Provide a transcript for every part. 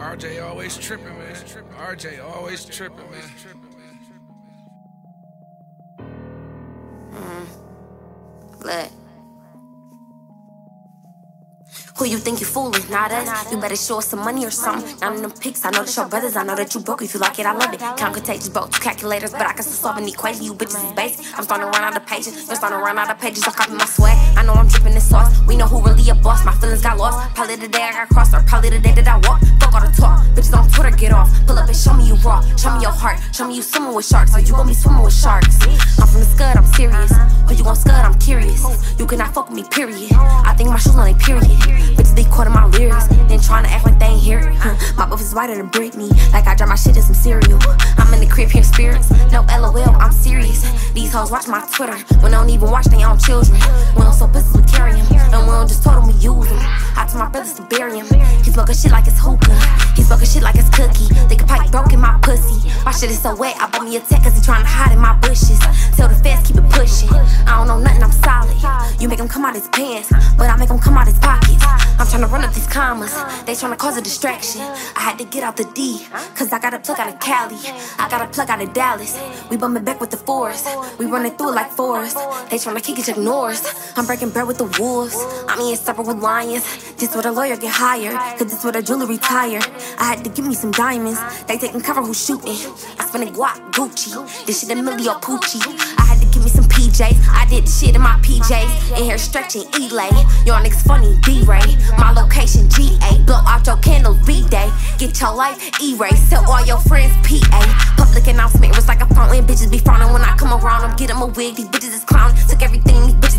RJ always tripping, man. RJ always tripping, man. Mm-hmm. Look. Who you think you fooling? Not us. You better show us some money or something. None of them pics. I know that your brothers. I know that you broke. If you like it, I love it. Count contagious, both two calculators, but I can still solve an equation. You bitches is basic. I'm starting to run out of pages. You're starting to run out of pages. I copy my swag. I know I'm dripping this sauce. We know who really a boss. My feelings got lost. Probably the day I got crossed, or probably the day that I walk. Raw. Show me your heart. Show me you swimming with sharks. Or you gon' be swimming with sharks. I'm from the scud, I'm serious. Or you gon' scud, I'm curious. You cannot fuck with me, period. I think my shoes on a period. Bitches, caught in my lyrics. Then trying to act like they ain't hear it. My buff is whiter than Britney. Like I drop my shit in some cereal. I'm in the crib here, spirits. No LOL, I'm serious. These hoes watch my Twitter. When they don't even watch their own children. When I'm so business, we carry 'em. And we don't just told them we use 'em. I told my brothers to bury 'em. Smoking shit like it's hookah. He smoking shit like it's cookie. They can pipe broke in my pussy. My shit is so wet, I bought me a tech cause he trying to hide in my bushes. Tell the feds keep it pushing. I don't know nothing, I'm solid. You make him come out his pants, but I make him come out his pockets. I'm trying to run up these commas. They trying to cause a distraction. I had to get out the D, cause I got a plug out of Cali. I got a plug out of Dallas. We bumping back with the force. We running through it like forest. They trying to kick it, ignore us. I'm breaking bread with the wolves. I'm eating supper with lions. This where the lawyer get hired, cause this where the jewelry tire. I had to give me some diamonds. They taking cover who's shooting. I spend a guap, Gucci. This shit a Millie or. I had to give me some PJs. I did shit in my PJs. In here stretching Elay. Y'all niggas funny, D-Ray. My location GA. Blow out your candles B-Day. Get your life erased. Tell all your friends PA. Public announcement was like a fountain. Bitches be frowning when I come around. I'm get 'em a wig. These bitches is clowning. Took everything. These bitches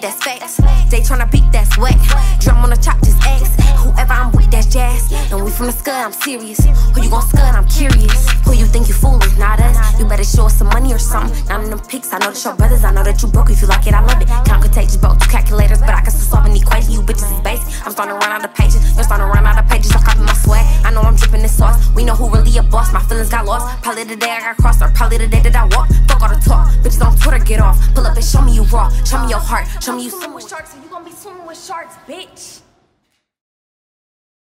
That's facts. They tryna beat that's wet. Drum on the chop, just X. Whoever I'm with, that's jazz. And we from the scud, I'm serious. Who you gon' scud? I'm curious. Who you think you fooling? Not us. You better show us some money or something. None of them pics. I know that your brothers. I know that you broke. If you like it, I love it. Count contagious, both two calculators, but I can still solve an equation. You bitches is basic. I'm starting to run out of pages. You're starting to run out of pages. I'm copy my swag. I know I'm dripping this sauce. We know who boss. My feelings got lost. Probably the day I got crossed, or probably the day that I walk. Fuck all the talk. Bitches on Twitter, get off. Pull up and show me you raw. Show me your heart. Show me you swimming with sharks, and you gonna be swimming with sharks, bitch.